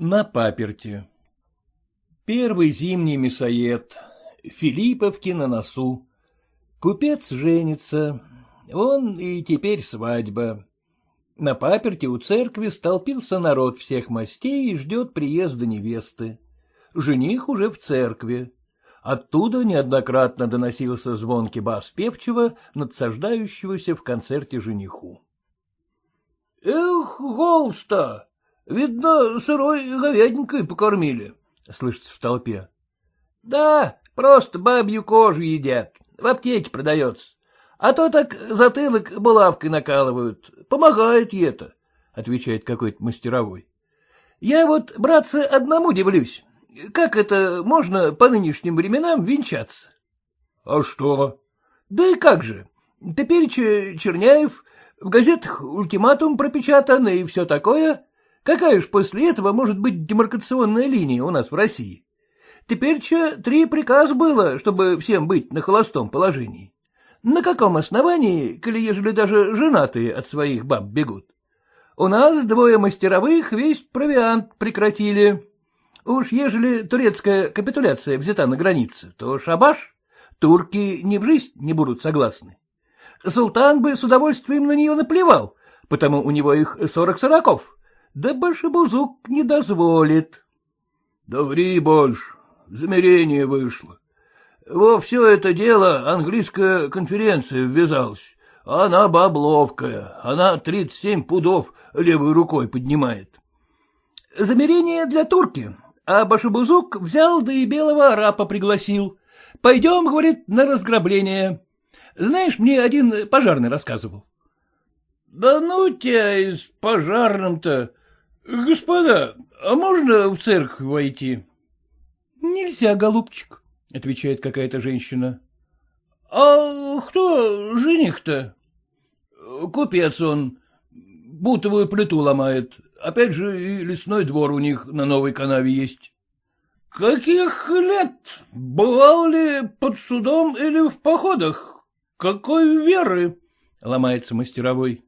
На паперти. Первый зимний мясоед. Филипповки на носу. Купец женится. Он и теперь свадьба. На паперти у церкви столпился народ всех мастей и ждет приезда невесты. Жених уже в церкви. Оттуда неоднократно доносился звонкий бас певчего, надсаждающегося в концерте жениху. — Эх, голста! Видно, сырой говядинкой покормили, — слышится в толпе. — Да, просто бабью кожу едят, в аптеке продается. А то так затылок булавкой накалывают. Помогает и это, — отвечает какой-то мастеровой. Я вот, братцы, одному дивлюсь. Как это можно по нынешним временам венчаться? — А что? — Да и как же. Теперь Черняев, в газетах ультиматум пропечатан и все такое. Какая ж после этого может быть демаркационная линия у нас в России? Теперь че три приказа было, чтобы всем быть на холостом положении. На каком основании, коли ежели даже женатые от своих баб бегут? У нас двое мастеровых весь провиант прекратили. Уж ежели турецкая капитуляция взята на границе, то шабаш. Турки ни в жизнь не будут согласны. Султан бы с удовольствием на нее наплевал, потому у него их сорок сороков да башебузук не дозволит. — Да ври больше, замерение вышло. Во все это дело английская конференция ввязалась. Она бабловкая, она тридцать семь пудов левой рукой поднимает. Замерение для турки, а Башебузук взял да и белого арапа пригласил. Пойдем, говорит, на разграбление. Знаешь, мне один пожарный рассказывал. — Да ну тебя из пожарным-то, — Господа, а можно в церковь войти? — Нельзя, голубчик, — отвечает какая-то женщина. — А кто жених-то? — Купец он, бутовую плиту ломает. Опять же и лесной двор у них на новой канаве есть. — Каких лет? Бывал ли под судом или в походах? Какой веры? — ломается мастеровой. —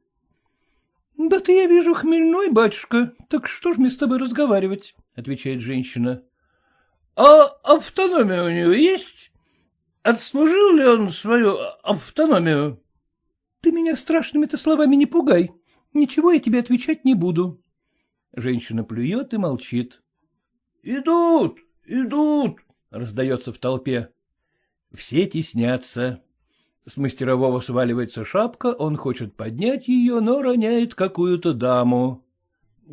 Да ты, я вижу, хмельной, батюшка, так что ж мне с тобой разговаривать? — отвечает женщина. — А автономия у него есть? Отслужил ли он свою автономию? — Ты меня страшными-то словами не пугай. Ничего я тебе отвечать не буду. Женщина плюет и молчит. — Идут, идут! — раздается в толпе. Все теснятся. С мастерового сваливается шапка, он хочет поднять ее, но роняет какую-то даму.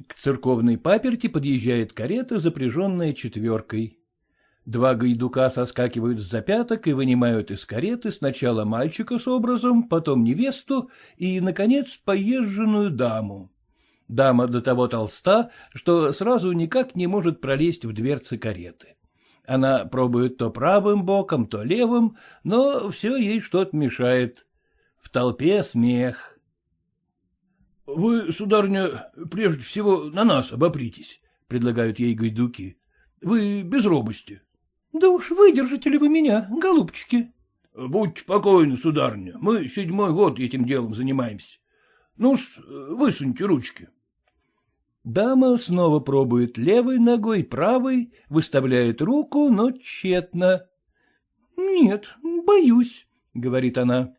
К церковной паперти подъезжает карета, запряженная четверкой. Два гайдука соскакивают с запяток и вынимают из кареты сначала мальчика с образом, потом невесту и, наконец, поезженную даму. Дама до того толста, что сразу никак не может пролезть в дверцы кареты. Она пробует то правым боком, то левым, но все ей что-то мешает. В толпе смех. — Вы, сударыня, прежде всего на нас обопритесь, — предлагают ей гайдуки. — Вы без робости. — Да уж выдержите ли вы меня, голубчики? — Будьте покойны, сударыня, мы седьмой год этим делом занимаемся. Ну-с, высуньте ручки. — Дама снова пробует левой ногой, правой, выставляет руку, но тщетно. — Нет, боюсь, — говорит она.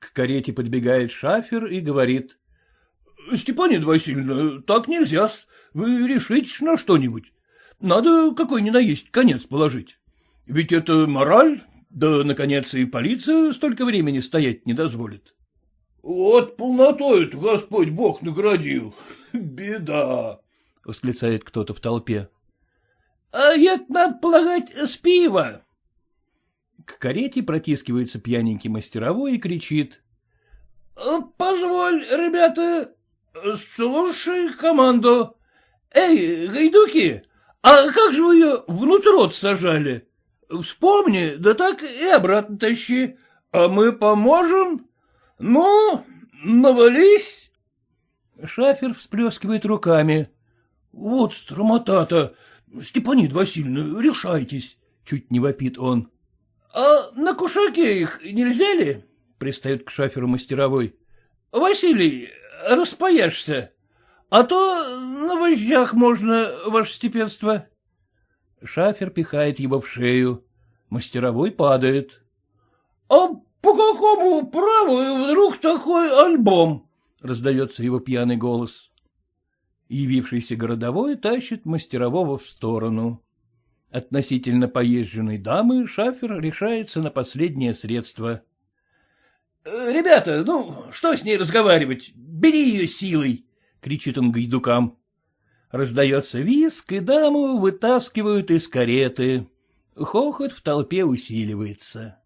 К карете подбегает шафер и говорит. — Степанин Васильевна, так нельзя -с. Вы решитесь на что-нибудь. Надо какой ни наесть конец положить. Ведь это мораль, да, наконец, и полиция столько времени стоять не дозволит. — Вот полнотой-то Господь Бог наградил. Беда! — восклицает кто-то в толпе. — А это, надо полагать, с пива. К карете протискивается пьяненький мастеровой и кричит. — Позволь, ребята, слушай команду. Эй, гайдуки, а как же вы ее внутрь сажали? Вспомни, да так и обратно тащи. А мы поможем? Ну, навались. Шафер всплескивает руками. — Вот стромота-то! Степанид Васильевна, решайтесь! — чуть не вопит он. — А на кушаке их нельзя ли? — пристает к шаферу мастеровой. — Василий, распояшься. — А то на вожжах можно, ваше степенство. Шафер пихает его в шею. Мастеровой падает. — А по какому праву вдруг такой альбом? — раздается его пьяный голос. Явившийся городовой тащит мастерового в сторону. Относительно поезженной дамы шафер решается на последнее средство. «Э, — Ребята, ну, что с ней разговаривать? Бери ее силой! — кричит он гайдукам. Раздается виск, и даму вытаскивают из кареты. Хохот в толпе усиливается.